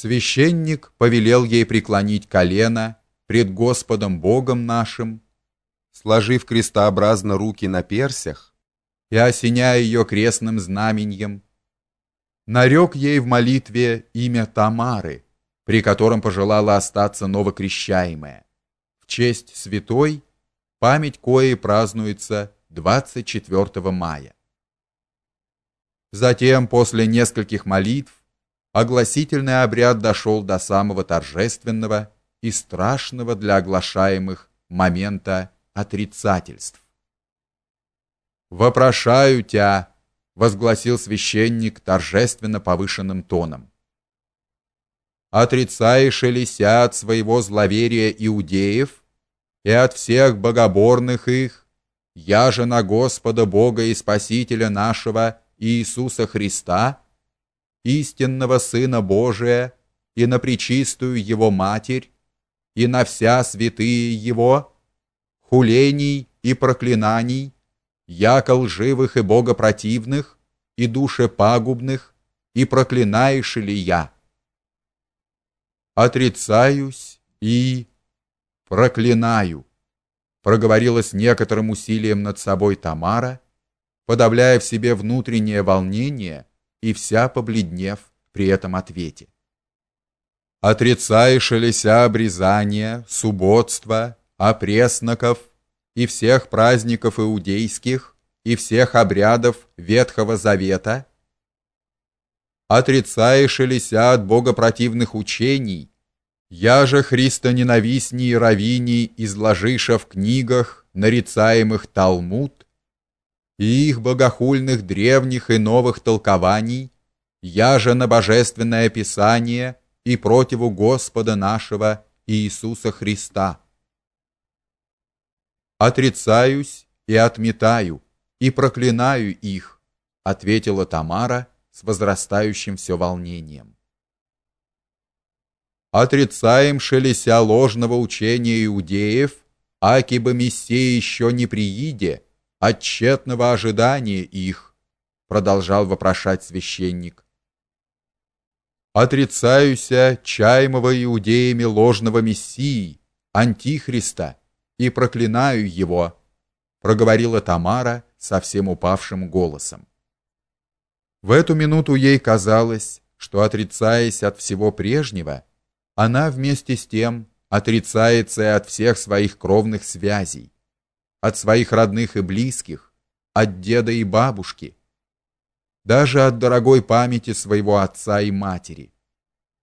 Священник повелел ей преклонить колено пред Господом Богом нашим, сложив крестообразно руки на персях и осеняя ее крестным знаменем, нарек ей в молитве имя Тамары, при котором пожелала остаться новокрещаемая, в честь святой, память коей празднуется 24 мая. Затем, после нескольких молитв, огласительный обряд дошел до самого торжественного и страшного для оглашаемых момента отрицательств. «Вопрошаю тебя», — возгласил священник торжественно повышенным тоном. «Отрицаешь ли ся от своего зловерия иудеев и от всех богоборных их, я же на Господа Бога и Спасителя нашего Иисуса Христа, истинного Сына Божия, и на пречистую Его Матерь, и на вся святые Его, хулений и проклинаний, яко лживых и богопротивных, и душепагубных, и проклинаешь ли я? Отрицаюсь и проклинаю, проговорила с некоторым усилием над собой Тамара, подавляя в себе внутреннее волнение и вся побледнев при этом ответе. Отрицаешь ли ся обрезание, субботство, опресноков и всех праздников иудейских и всех обрядов Ветхого Завета? Отрицаешь ли ся от богопротивных учений, я же христоненавистней раввиней изложиша в книгах, нарицаемых Талмуд, и их богохульных древних и новых толкований, я же на божественное писание и противу Господа нашего Иисуса Христа. Отрицаюсь и отметаю и проклинаю их, ответила Тамара с возрастающим все волнением. Отрицаем шелеся ложного учения иудеев, аки бы Мессия еще не прииде, от ожидания их, продолжал вопрошать священник. Отрицаюся чаемого иудеями ложного мессии, антихриста, и проклинаю его, проговорила Тамара совсем упавшим голосом. В эту минуту ей казалось, что отрицаясь от всего прежнего, она вместе с тем отрицается и от всех своих кровных связей от своих родных и близких, от деда и бабушки, даже от дорогой памяти своего отца и матери.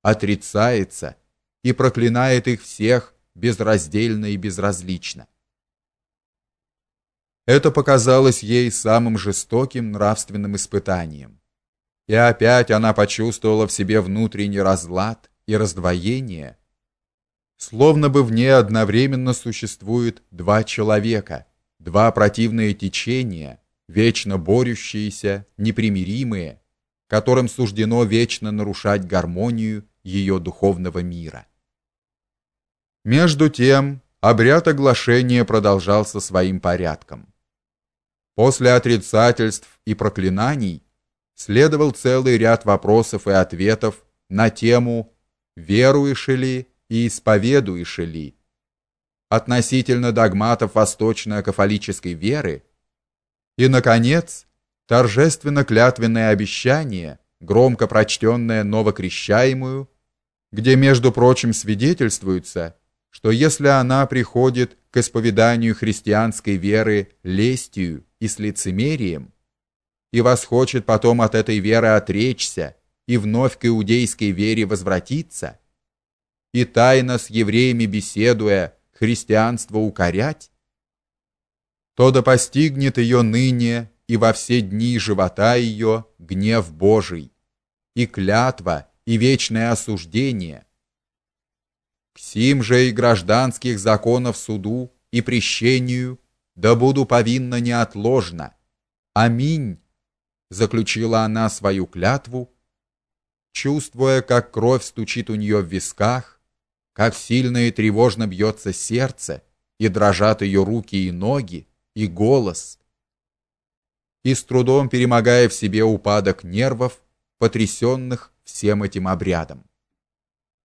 Отрицается и проклинает их всех безраздельно и безразлично. Это показалось ей самым жестоким нравственным испытанием. И опять она почувствовала в себе внутренний разлад и раздвоение, словно бы в ней одновременно существует два человека, два противные течения, вечно борющиеся, непримиримые, которым суждено вечно нарушать гармонию ее духовного мира. Между тем, обряд оглашения продолжался своим порядком. После отрицательств и проклинаний следовал целый ряд вопросов и ответов на тему веруешь ли и исповедуешь ли относительно догматов восточно-кафолической веры. И наконец торжественно-клятвенное обещание, громко прочтенное новокрещаемую, где между прочим свидетельствуется, что если она приходит к исповеданию христианской веры лестью и с лицемерием и восхочет потом от этой веры отречься и вновь к иудейской вере возвратиться, и тайно с евреями беседуя христианство укорять, то да постигнет ее ныне и во все дни живота ее гнев Божий, и клятва, и вечное осуждение. К сим же и гражданских законов суду и прещению да буду повинна неотложно. Аминь, заключила она свою клятву, чувствуя, как кровь стучит у нее в висках, как сильно и тревожно бьется сердце, и дрожат ее руки и ноги, и голос. И с трудом перемогая в себе упадок нервов, потрясенных всем этим обрядом.